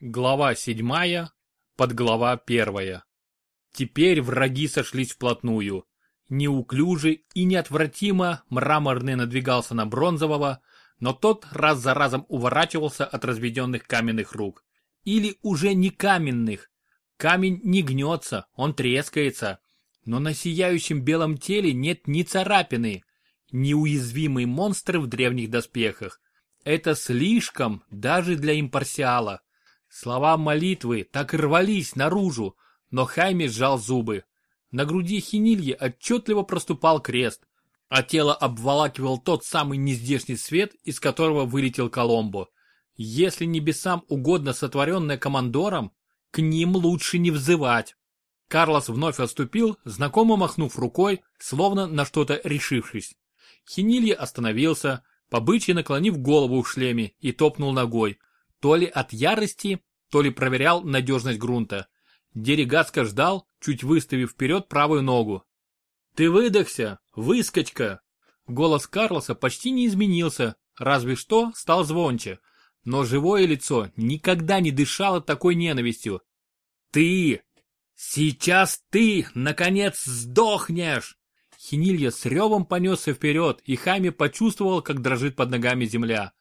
Глава седьмая, подглава первая. Теперь враги сошлись вплотную. Неуклюже и неотвратимо мраморный надвигался на бронзового, но тот раз за разом уворачивался от разведенных каменных рук. Или уже не каменных. Камень не гнется, он трескается. Но на сияющем белом теле нет ни царапины. Неуязвимый монстр в древних доспехах. Это слишком даже для импарсиала. Слова молитвы так и рвались наружу, но Хайми сжал зубы. На груди Хинильи отчетливо проступал крест, а тело обволакивал тот самый нездешний свет, из которого вылетел Коломбо. Если небесам угодно сотворенное командором, к ним лучше не взывать. Карлос вновь отступил, знакомо махнув рукой, словно на что-то решившись. Хинилья остановился, побычьи наклонив голову в шлеме и топнул ногой. То ли от ярости, то ли проверял надежность грунта. Дерегацко ждал, чуть выставив вперед правую ногу. «Ты выдохся, выскочка!» Голос Карлоса почти не изменился, разве что стал звонче. Но живое лицо никогда не дышало такой ненавистью. «Ты! Сейчас ты, наконец, сдохнешь!» Хинилья с ревом понесся вперед, и Хайми почувствовал, как дрожит под ногами земля.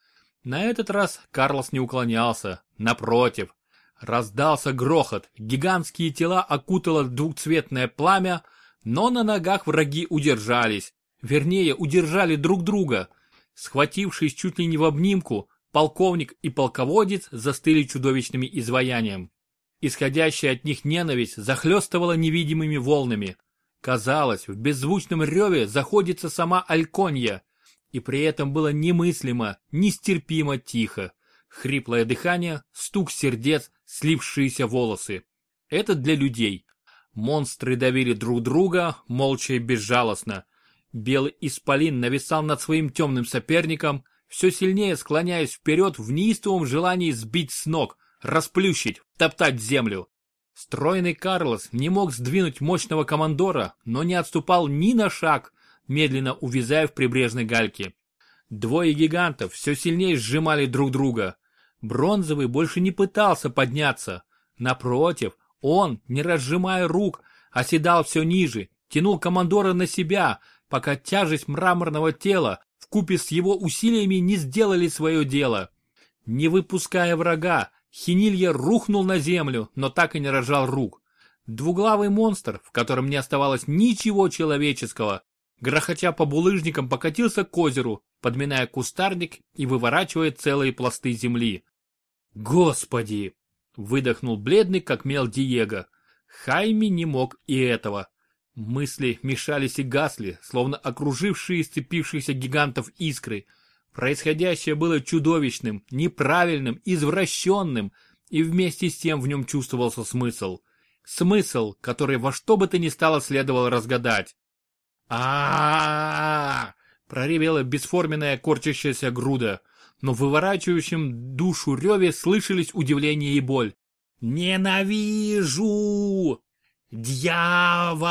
На этот раз Карлос не уклонялся, напротив. Раздался грохот, гигантские тела окутало двухцветное пламя, но на ногах враги удержались, вернее удержали друг друга. Схватившись чуть ли не в обнимку, полковник и полководец застыли чудовищными изваянием. Исходящая от них ненависть захлестывала невидимыми волнами. Казалось, в беззвучном реве заходится сама Альконья, и при этом было немыслимо, нестерпимо тихо. Хриплое дыхание, стук сердец, слившиеся волосы. Это для людей. Монстры давили друг друга, молча и безжалостно. Белый исполин нависал над своим темным соперником, все сильнее склоняясь вперед в неистовом желании сбить с ног, расплющить, топтать землю. Стройный Карлос не мог сдвинуть мощного командора, но не отступал ни на шаг, медленно увязая в прибрежной гальке. Двое гигантов все сильнее сжимали друг друга. Бронзовый больше не пытался подняться. Напротив, он, не разжимая рук, оседал все ниже, тянул командора на себя, пока тяжесть мраморного тела вкупе с его усилиями не сделали свое дело. Не выпуская врага, Хинилья рухнул на землю, но так и не разжал рук. Двуглавый монстр, в котором не оставалось ничего человеческого, грохоча по булыжникам покатился к озеру, подминая кустарник и выворачивая целые пласты земли. «Господи!» — выдохнул бледный, как мел Диего. Хайми не мог и этого. Мысли мешались и гасли, словно окружившие сцепившихся гигантов искры. Происходящее было чудовищным, неправильным, извращенным, и вместе с тем в нем чувствовался смысл. Смысл, который во что бы то ни стало следовало разгадать а проревела бесформенная корчащаяся груда, но в выворачивающем душу реве слышались удивление и боль. «Ненавижу! Дьявол!»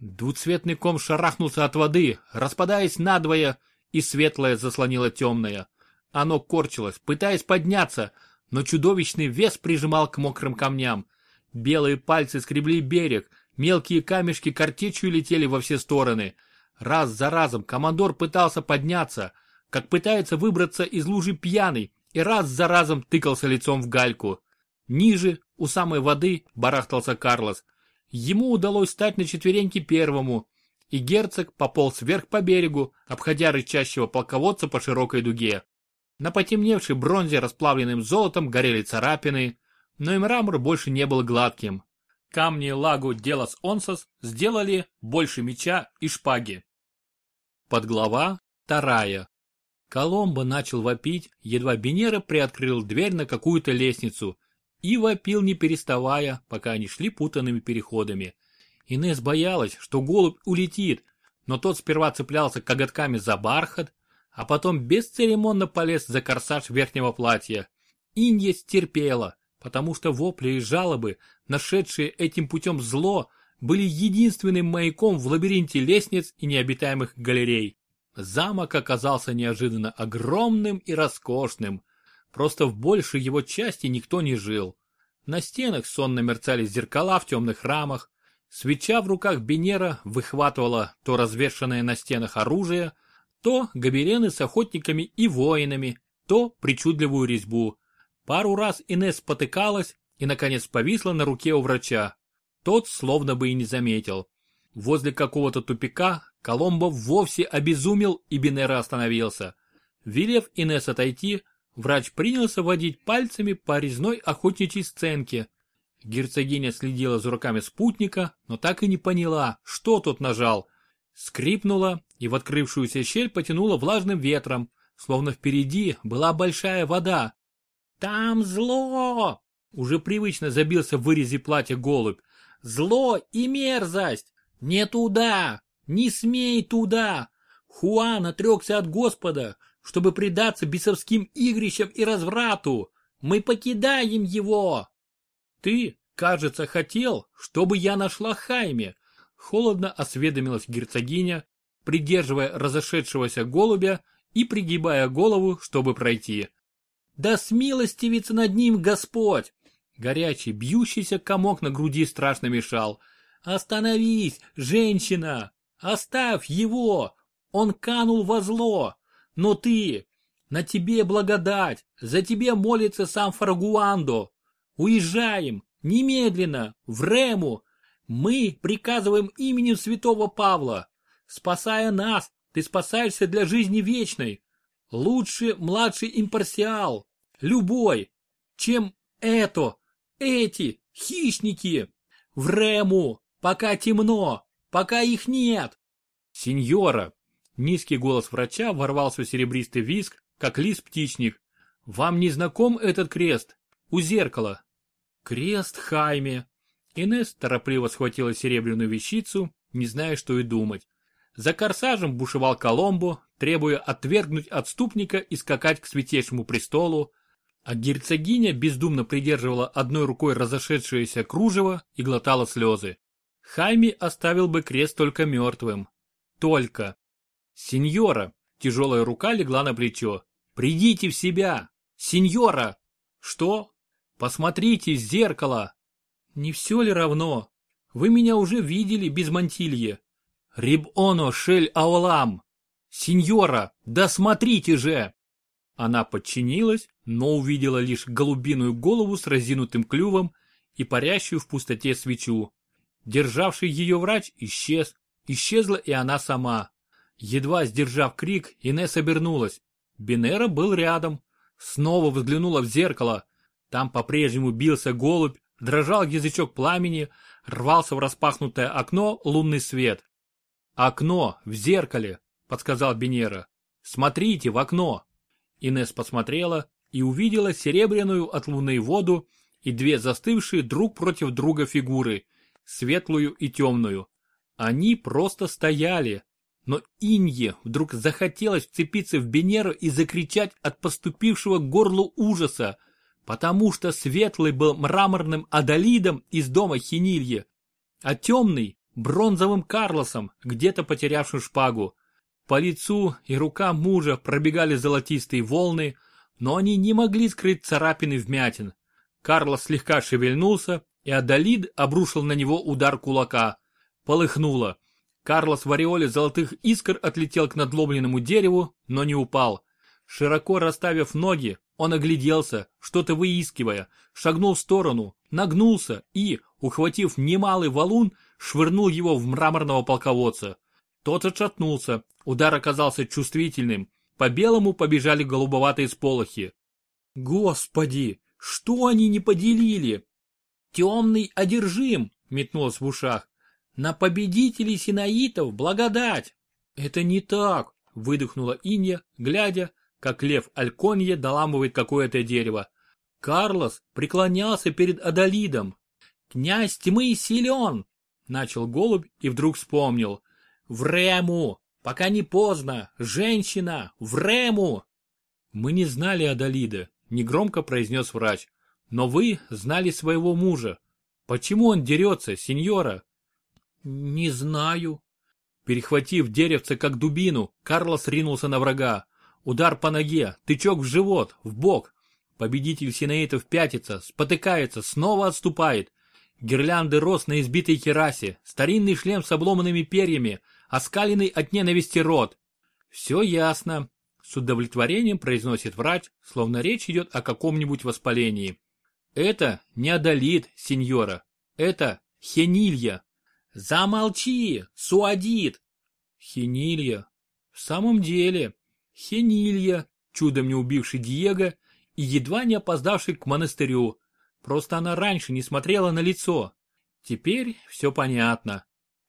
Двуцветный ком шарахнулся от воды, распадаясь надвое, и светлое заслонило темное. Оно корчилось, пытаясь подняться, но чудовищный вес прижимал к мокрым камням. Белые пальцы скребли берег, Мелкие камешки картечью летели во все стороны. Раз за разом командор пытался подняться, как пытается выбраться из лужи пьяный, и раз за разом тыкался лицом в гальку. Ниже, у самой воды, барахтался Карлос. Ему удалось стать на четвереньки первому, и герцог пополз вверх по берегу, обходя рычащего полководца по широкой дуге. На потемневшей бронзе расплавленным золотом горели царапины, но и мрамор больше не был гладким. Камни Лагу Делас Онсос сделали больше меча и шпаги. Подглава вторая. Коломбо начал вопить, едва Бенера приоткрыл дверь на какую-то лестницу и вопил не переставая, пока они шли путанными переходами. Инесс боялась, что голубь улетит, но тот сперва цеплялся коготками за бархат, а потом бесцеремонно полез за корсаж верхнего платья. Инья стерпела, потому что вопли и жалобы, нашедшие этим путем зло, были единственным маяком в лабиринте лестниц и необитаемых галерей. Замок оказался неожиданно огромным и роскошным. просто в большей его части никто не жил. На стенах сонно мерцали зеркала в темных рамах, свеча в руках Бенера выхватывала то развешанное на стенах оружие, то гобелены с охотниками и воинами, то причудливую резьбу. Пару раз Инесс потыкалась и, наконец, повисла на руке у врача. Тот словно бы и не заметил. Возле какого-то тупика Коломбо вовсе обезумел и Бенера остановился. Велев Инесс отойти, врач принялся водить пальцами по резной охотничьей сценке. Герцогиня следила за руками спутника, но так и не поняла, что тот нажал. Скрипнула и в открывшуюся щель потянула влажным ветром, словно впереди была большая вода. «Там зло!» Уже привычно забился в вырезе платья голубь. «Зло и мерзость! Не туда! Не смей туда! Хуан отрекся от Господа, чтобы предаться бесовским игрищам и разврату! Мы покидаем его!» «Ты, кажется, хотел, чтобы я нашла Хайме!» Холодно осведомилась герцогиня, придерживая разошедшегося голубя и пригибая голову, чтобы пройти. «Да смилостивится над ним Господь! Горячий, бьющийся комок на груди страшно мешал. «Остановись, женщина! Оставь его! Он канул во зло! Но ты... На тебе благодать! За тебе молится сам Фаргуандо! Уезжаем! Немедленно! В Рему! Мы приказываем именем святого Павла! Спасая нас, ты спасаешься для жизни вечной! Лучше младший импарсиал! Любой! Чем это! Эти, хищники! В Рему! Пока темно! Пока их нет!» «Сеньора!» Низкий голос врача ворвался в серебристый виск, как лис-птичник. «Вам не знаком этот крест? У зеркала!» «Крест Хайме!» Инесс торопливо схватила серебряную вещицу, не зная, что и думать. За корсажем бушевал Коломбо, требуя отвергнуть отступника и скакать к святейшему престолу, а герцогиня бездумно придерживала одной рукой разошедшееся кружево и глотала слезы. Хайми оставил бы крест только мертвым. Только. Сеньора, тяжелая рука легла на плечо. Придите в себя! Сеньора! Что? Посмотрите в зеркало! Не все ли равно? Вы меня уже видели без мантильи. Рибоно шель аулам! Сеньора, да смотрите же! Она подчинилась, но увидела лишь голубиную голову с разинутым клювом и парящую в пустоте свечу. Державший ее врач исчез, исчезла и она сама. Едва сдержав крик, Инесс обернулась. Бенера был рядом. Снова взглянула в зеркало. Там по-прежнему бился голубь, дрожал язычок пламени, рвался в распахнутое окно лунный свет. «Окно, в зеркале», — подсказал Бенера. «Смотрите в окно». Инес посмотрела и увидела серебряную от луны воду и две застывшие друг против друга фигуры, светлую и темную. Они просто стояли. Но Инье вдруг захотелось вцепиться в Бенеру и закричать от поступившего к горлу ужаса, потому что светлый был мраморным адалидом из дома Хинилье, а темный — бронзовым Карлосом, где-то потерявшим шпагу. По лицу и рукам мужа пробегали золотистые волны, но они не могли скрыть царапины вмятин. Карлос слегка шевельнулся, и Адалид обрушил на него удар кулака. Полыхнуло. Карлос в ореоле золотых искр отлетел к надломленному дереву, но не упал. Широко расставив ноги, он огляделся, что-то выискивая, шагнул в сторону, нагнулся и, ухватив немалый валун, швырнул его в мраморного полководца. Тот отшатнулся, удар оказался чувствительным, по белому побежали голубоватые сполохи. Господи, что они не поделили? Темный одержим, метнулось в ушах. На победителей синаитов благодать. Это не так, выдохнула Инья, глядя, как лев Альконье доламывает какое-то дерево. Карлос преклонялся перед Адалидом. «Князь тьмы силен!» — начал голубь и вдруг вспомнил. В Рему! Пока не поздно! Женщина! В Рему!» «Мы не знали Адалида», — негромко произнес врач. «Но вы знали своего мужа. Почему он дерется, сеньора?» «Не знаю». Перехватив деревце как дубину, Карлос ринулся на врага. Удар по ноге, тычок в живот, в бок. Победитель синеитов пятится, спотыкается, снова отступает. Гирлянды роз на избитой керасе, старинный шлем с обломанными перьями, оскаленный от ненависти рот. Все ясно. С удовлетворением произносит врач, словно речь идет о каком-нибудь воспалении. Это не одолит, сеньора. Это хенилья. Замолчи, суадит. Хенилья. В самом деле, хенилья, чудом не убивший Диего и едва не опоздавший к монастырю. Просто она раньше не смотрела на лицо. Теперь все понятно.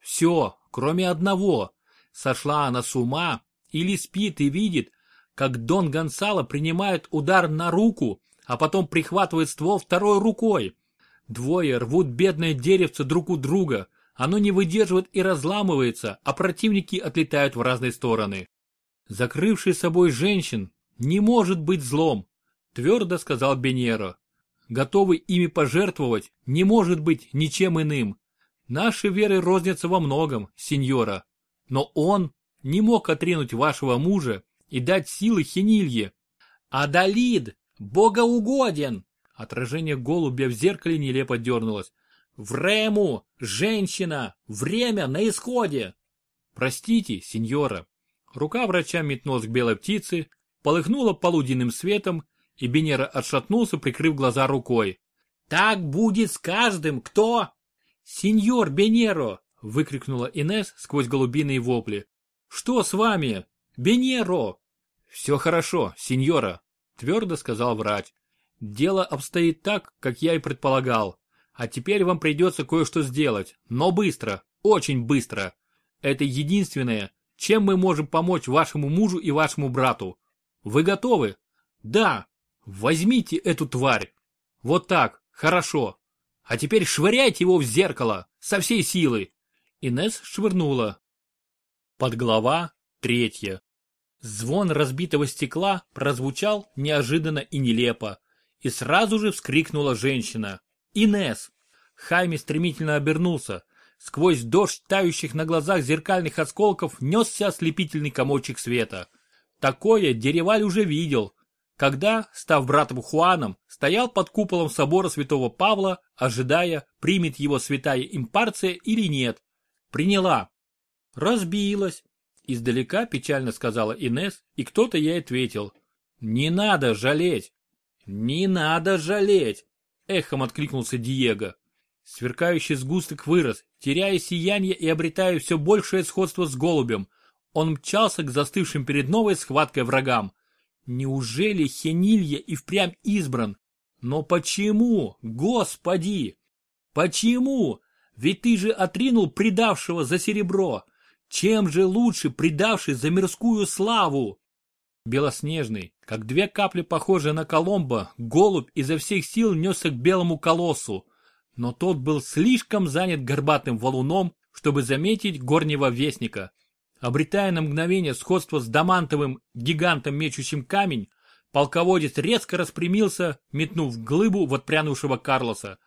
Все, кроме одного. Сошла она с ума или спит и видит, как Дон Гонсало принимает удар на руку, а потом прихватывает ствол второй рукой. Двое рвут бедное деревце друг у друга, оно не выдерживает и разламывается, а противники отлетают в разные стороны. Закрывший собой женщин не может быть злом, твердо сказал Беньеро. Готовый ими пожертвовать не может быть ничем иным. Наши веры рознятся во многом, сеньора. Но он не мог отринуть вашего мужа и дать силы Хенилье. Адалид, богоугоден! Отражение голубя в зеркале нелепо дернулось. Врему, женщина, время на исходе. Простите, сеньора. Рука врача метнулась к белой птице, полыхнула полуденным светом, и Бенера отшатнулся, прикрыв глаза рукой. «Так будет с каждым, кто...» «Сеньор Бенеро!» — выкрикнула Инес сквозь голубиные вопли. «Что с вами? Бенеро!» «Все хорошо, сеньора», — твердо сказал врач. «Дело обстоит так, как я и предполагал. А теперь вам придется кое-что сделать, но быстро, очень быстро. Это единственное, чем мы можем помочь вашему мужу и вашему брату. Вы готовы? Да, Возьмите эту тварь. Вот так, хорошо. А теперь швыряйте его в зеркало, со всей силы. Инес швырнула. Подглава третья. Звон разбитого стекла прозвучал неожиданно и нелепо. И сразу же вскрикнула женщина. Инес. Хайми стремительно обернулся. Сквозь дождь тающих на глазах зеркальных осколков несся ослепительный комочек света. Такое Дереваль уже видел, когда, став братом Хуаном, стоял под куполом собора святого Павла, ожидая, примет его святая импарция или нет. Приняла. Разбилась. Издалека печально сказала Инес, и кто-то ей ответил. Не надо жалеть. Не надо жалеть. Эхом откликнулся Диего. Сверкающий сгусток вырос, теряя сияние и обретая все большее сходство с голубем. Он мчался к застывшим перед новой схваткой врагам. Неужели Хенилья и впрямь избран? Но почему, господи? Почему? Ведь ты же отринул предавшего за серебро. Чем же лучше предавший за мирскую славу? Белоснежный, как две капли похожие на Коломбо, голубь изо всех сил несся к белому колоссу. Но тот был слишком занят горбатым валуном, чтобы заметить горнего вестника. Обретая на мгновение сходство с домантовым гигантом, мечущим камень, полководец резко распрямился, метнув глыбу в отпрянувшего Карлоса.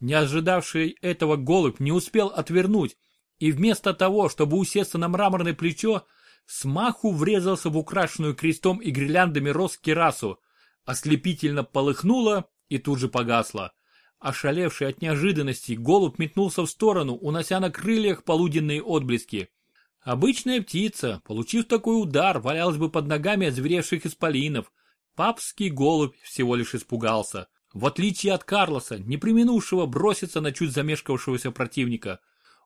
Не ожидавший этого голубь не успел отвернуть, и вместо того, чтобы усесться на мраморное плечо, смаху врезался в украшенную крестом и гирляндами роз керасу, ослепительно полыхнуло и тут же погасло. Ошалевший от неожиданности, голубь метнулся в сторону, унося на крыльях полуденные отблески. Обычная птица, получив такой удар, валялась бы под ногами озверевших исполинов. Папский голубь всего лишь испугался. В отличие от Карлоса, не применувшего броситься на чуть замешкавшегося противника.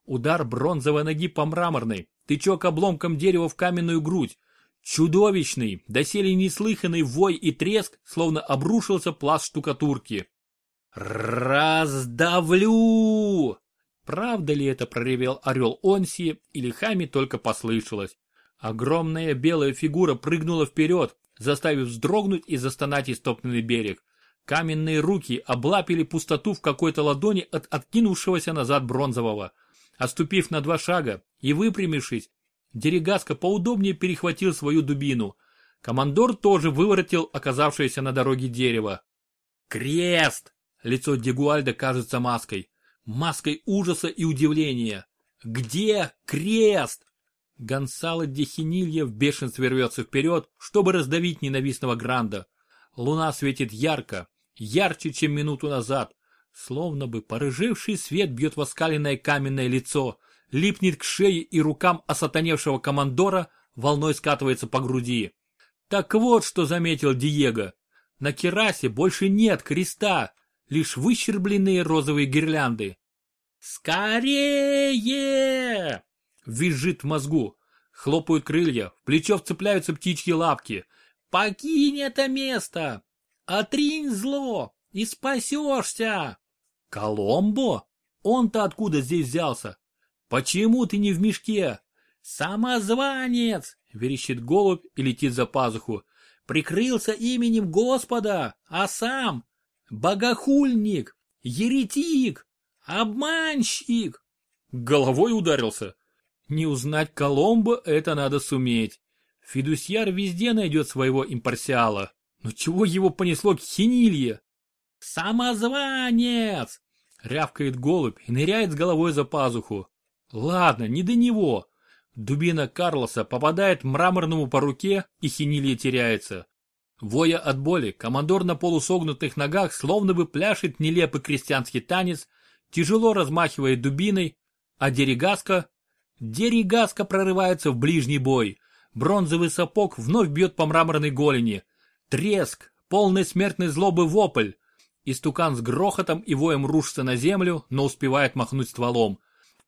Удар бронзовой ноги по мраморной, тычок обломком дерева в каменную грудь. Чудовищный, доселе неслыханный вой и треск, словно обрушился пласт штукатурки. «Раздавлю!» Правда ли это проревел орел Онси или Хами только послышалось? Огромная белая фигура прыгнула вперед, заставив вздрогнуть и застонать истопленный берег. Каменные руки облапили пустоту в какой-то ладони от откинувшегося назад бронзового. Оступив на два шага и выпрямившись, Дерегаско поудобнее перехватил свою дубину. Командор тоже выворотил оказавшееся на дороге дерево. «Крест!» Лицо Дегуальда кажется маской маской ужаса и удивления. «Где крест?» Гонсало Дехинилья в бешенстве рвется вперед, чтобы раздавить ненавистного Гранда. Луна светит ярко, ярче, чем минуту назад. Словно бы порыжевший свет бьет в оскаленное каменное лицо, липнет к шее и рукам осатаневшего командора, волной скатывается по груди. Так вот, что заметил Диего. На керасе больше нет креста, лишь выщербленные розовые гирлянды. «Скорее!» Визжит в мозгу. Хлопают крылья, в плечо вцепляются птичьи лапки. «Покинь это место! Отринь зло и спасешься!» «Коломбо? Он-то откуда здесь взялся? Почему ты не в мешке?» «Самозванец!» — верещит голубь и летит за пазуху. «Прикрылся именем Господа, а сам богохульник, еретик, обманщик!» Головой ударился. Не узнать Коломбо это надо суметь. Фидусьяр везде найдет своего импарсиала. Но чего его понесло к хинилье? «Самозванец!» — рявкает голубь и ныряет с головой за пазуху. Ладно, не до него. Дубина Карлоса попадает мраморному по руке, и хинилье теряется. Воя от боли, командор на полусогнутых ногах словно бы пляшет нелепый крестьянский танец, тяжело размахивает дубиной, а Деригаска... Деригаска прорывается в ближний бой. Бронзовый сапог вновь бьет по мраморной голени. Треск, полный смертной злобы вопль. Истукан с грохотом и воем рушится на землю, но успевает махнуть стволом.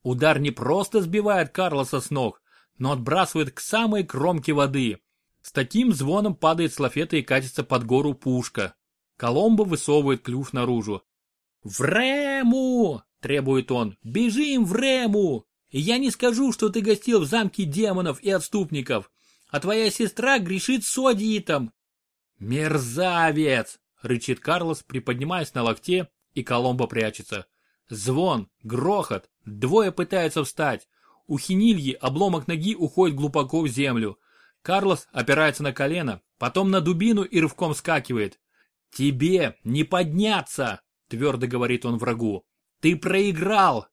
Удар не просто сбивает Карлоса с ног, но отбрасывает к самой кромке воды. С таким звоном падает с лафета и катится под гору пушка. Коломбо высовывает клюв наружу. «В Рему!» – требует он. «Бежим в Рему! Я не скажу, что ты гостил в замке демонов и отступников, а твоя сестра грешит содиитом!» «Мерзавец!» – рычит Карлос, приподнимаясь на локте, и Коломбо прячется. Звон, грохот, двое пытаются встать. У Хинильи обломок ноги уходит глубоко в землю. Карлос опирается на колено, потом на дубину и рывком скакивает. «Тебе не подняться!» – твердо говорит он врагу. «Ты проиграл!»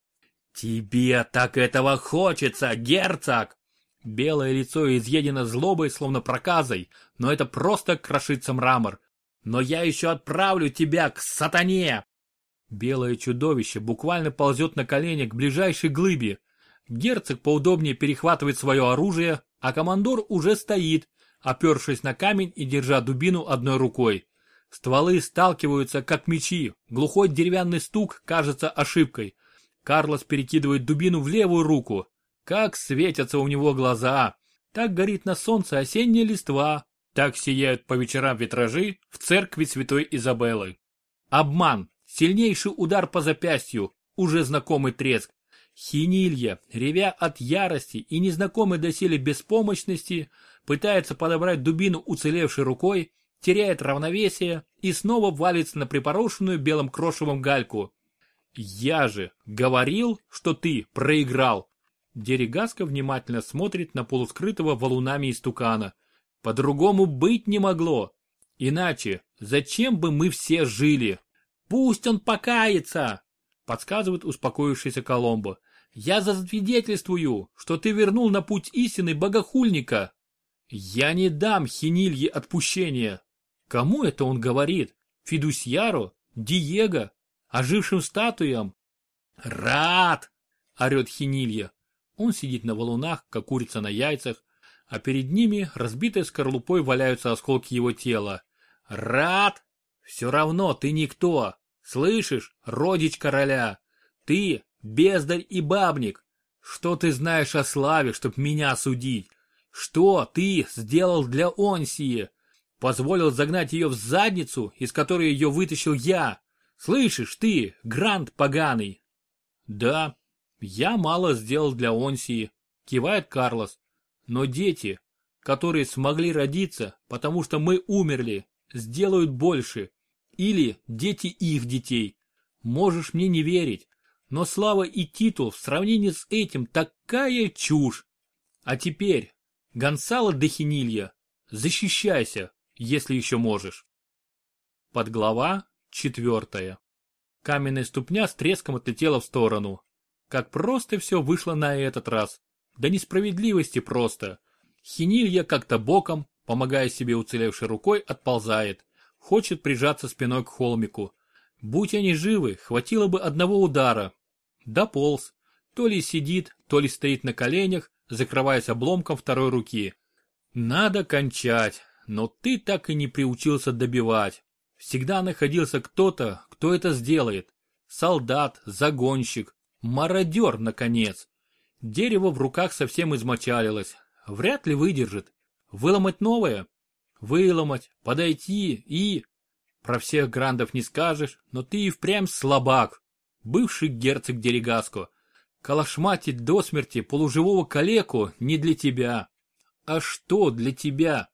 «Тебе так этого хочется, герцог!» Белое лицо изъедено злобой, словно проказой, но это просто крошится мрамор. «Но я еще отправлю тебя к сатане!» Белое чудовище буквально ползет на колени к ближайшей глыбе. Герцог поудобнее перехватывает свое оружие, а командор уже стоит, опершись на камень и держа дубину одной рукой. Стволы сталкиваются, как мечи, глухой деревянный стук кажется ошибкой. Карлос перекидывает дубину в левую руку. Как светятся у него глаза! Так горит на солнце осенняя листва, так сияют по вечерам витражи в церкви святой Изабеллы. Обман, Сильнейший удар по запястью, уже знакомый треск. Хинилья, ревя от ярости и незнакомой доселе беспомощности, пытается подобрать дубину уцелевшей рукой, теряет равновесие и снова валится на припорошенную белым крошевом гальку. «Я же говорил, что ты проиграл!» Дерегаска внимательно смотрит на полускрытого валунами истукана. По-другому быть не могло. Иначе зачем бы мы все жили? «Пусть он покается!» — подсказывает успокоившийся Коломбо. «Я засвидетельствую, что ты вернул на путь истины богохульника!» «Я не дам Хинилье отпущения!» Кому это он говорит? Фидусьяру? Диего? Ожившим статуям? «Рад!» — орет Хинилья. Он сидит на валунах, как курица на яйцах, а перед ними разбитой скорлупой валяются осколки его тела. «Рад! Все равно ты никто! Слышишь, родич короля? Ты, бездарь и бабник. Что ты знаешь о славе, чтоб меня судить? Что ты сделал для Онсии? Позволил загнать ее в задницу, из которой ее вытащил я. Слышишь ты, Грант поганый? Да, я мало сделал для Онсии, кивает Карлос. Но дети, которые смогли родиться, потому что мы умерли, сделают больше. Или дети их детей. Можешь мне не верить, но слава и титул в сравнении с этим такая чушь. А теперь, Гонсало де Хинилья, защищайся, если еще можешь. Подглава четвертая. Каменная ступня с треском отлетела в сторону. Как просто все вышло на этот раз. Да несправедливости просто. Хинилья как-то боком, помогая себе уцелевшей рукой, отползает. хочет прижаться спиной к холмику. Будь они живы, хватило бы одного удара. Дополз. То ли сидит, то ли стоит на коленях, закрываясь обломком второй руки. Надо кончать, но ты так и не приучился добивать. Всегда находился кто-то, кто это сделает. Солдат, загонщик, мародер, наконец. Дерево в руках совсем измочалилось. Вряд ли выдержит. Выломать новое? Выломать, подойти и... Про всех грандов не скажешь, но ты и впрямь слабак. Бывший герцог Дерегаско. Калашматить до смерти полуживого калеку не для тебя. А что для тебя?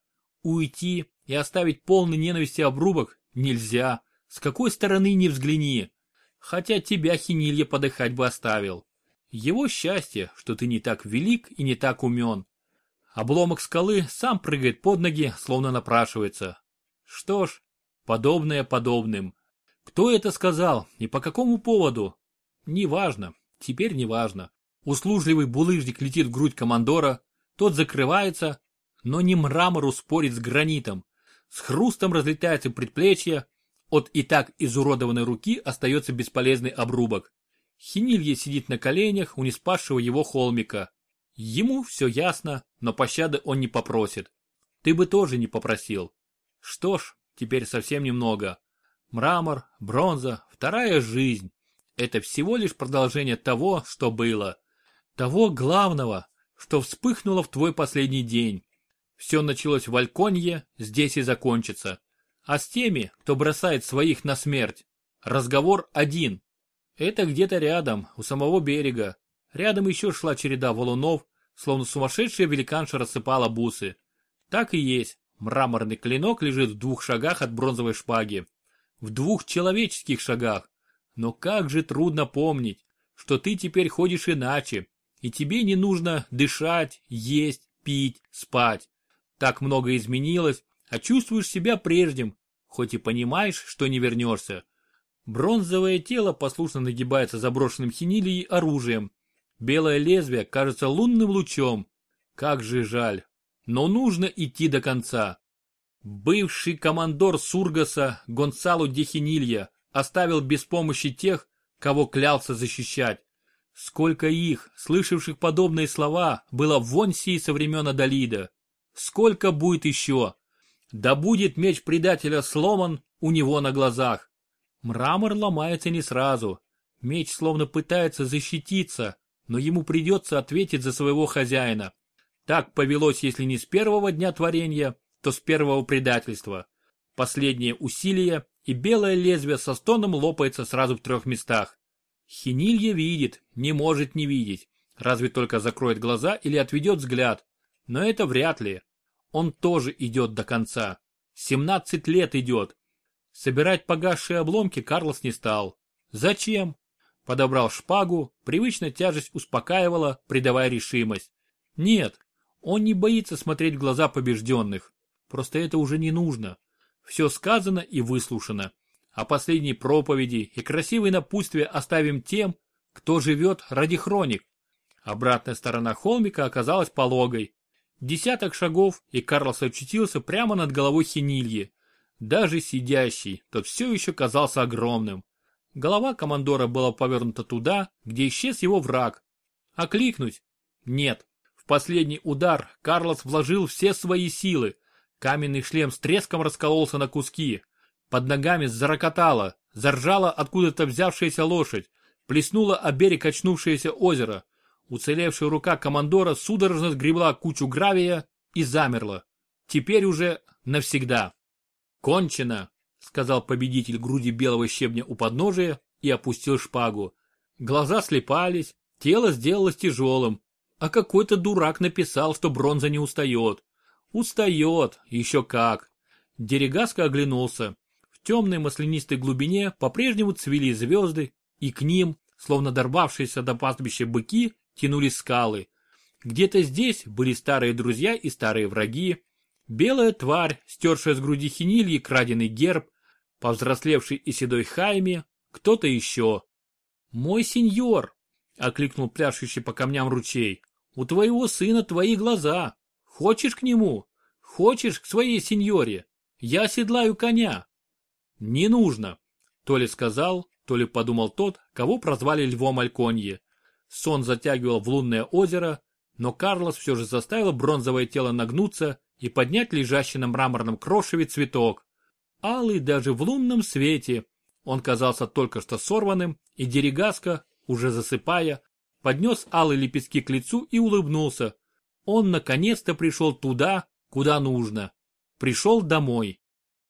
Уйти и оставить полный ненависти обрубок нельзя. С какой стороны не взгляни. Хотя тебя хинилья подыхать бы оставил. Его счастье, что ты не так велик и не так умен. Обломок скалы сам прыгает под ноги, словно напрашивается. Что ж, подобное подобным. Кто это сказал и по какому поводу? Неважно, теперь неважно. Услужливый булыжник летит в грудь командора, тот закрывается, но не мрамору спорит с гранитом. С хрустом разлетается предплечье, от и так изуродованной руки остается бесполезный обрубок. Хинилье сидит на коленях у неспасшего его холмика. Ему все ясно, но пощады он не попросит. Ты бы тоже не попросил. Что ж, теперь совсем немного. Мрамор, бронза, вторая жизнь. Это всего лишь продолжение того, что было. Того главного, что вспыхнуло в твой последний день. Все началось в Альконье, здесь и закончится. А с теми, кто бросает своих на смерть, разговор один. Это где-то рядом, у самого берега. Рядом еще шла череда валунов, словно сумасшедшая великанша рассыпала бусы. Так и есть, мраморный клинок лежит в двух шагах от бронзовой шпаги. В двух человеческих шагах. Но как же трудно помнить, что ты теперь ходишь иначе, и тебе не нужно дышать, есть, пить, спать. Так много изменилось, а чувствуешь себя прежним, хоть и понимаешь, что не вернешься. Бронзовое тело послушно нагибается заброшенным хинилией оружием. Белое лезвие кажется лунным лучом. Как же жаль. Но нужно идти до конца. Бывший командор Сургаса Гонсалу Дехинилья оставил без помощи тех, кого клялся защищать. Сколько их, слышавших подобные слова, было в Вонсии со времен Адалида. Сколько будет еще? Да будет меч предателя сломан у него на глазах. Мрамор ломается не сразу. Меч словно пытается защититься, но ему придется ответить за своего хозяина. Так повелось, если не с первого дня творения, то с первого предательства. Последнее усилие, и белое лезвие со стоном лопается сразу в трех местах. Хинилья видит, не может не видеть, разве только закроет глаза или отведет взгляд. Но это вряд ли. Он тоже идет до конца. 17 лет идет. Собирать погасшие обломки Карлос не стал. Зачем? Подобрал шпагу, привычная тяжесть успокаивала, придавая решимость. Нет, он не боится смотреть в глаза побежденных. Просто это уже не нужно. Все сказано и выслушано. А последние проповеди и красивые напутствия оставим тем, кто живет ради хроник. Обратная сторона холмика оказалась пологой. Десяток шагов, и Карлос очутился прямо над головой Хинильи. Даже сидящий, тот все еще казался огромным. Голова командора была повернута туда, где исчез его враг. Окликнуть? Нет. В последний удар Карлос вложил все свои силы. Каменный шлем с треском раскололся на куски. Под ногами зарокотало, заржала откуда-то взявшаяся лошадь, плеснула о берег очнувшееся озеро. Уцелевшая рука командора судорожно сгребла кучу гравия и замерла. Теперь уже навсегда. «Кончено!» — сказал победитель груди белого щебня у подножия и опустил шпагу. Глаза слепались, тело сделалось тяжелым, а какой-то дурак написал, что бронза не устает. Устает, еще как. Дерегаска оглянулся. В темной маслянистой глубине по-прежнему цвели звезды, и к ним, словно дорвавшиеся до пастбища быки, тянулись скалы. Где-то здесь были старые друзья и старые враги. Белая тварь, стершая с груди хинильи краденый герб, повзрослевший и седой Хайме, кто-то еще. «Мой сеньор!» — окликнул пляшущий по камням ручей. «У твоего сына твои глаза. Хочешь к нему? Хочешь к своей сеньоре? Я седлаю коня. Не нужно. То ли сказал, то ли подумал тот, кого прозвали Львом Альконье. Сон затягивал в лунное озеро, но Карлос все же заставил бронзовое тело нагнуться и поднять лежащий на мраморном крошеве цветок. Алый даже в лунном свете. Он казался только что сорванным, и Дерегаска, уже засыпая, поднес алые лепестки к лицу и улыбнулся. Он наконец-то пришел туда, куда нужно. Пришел домой.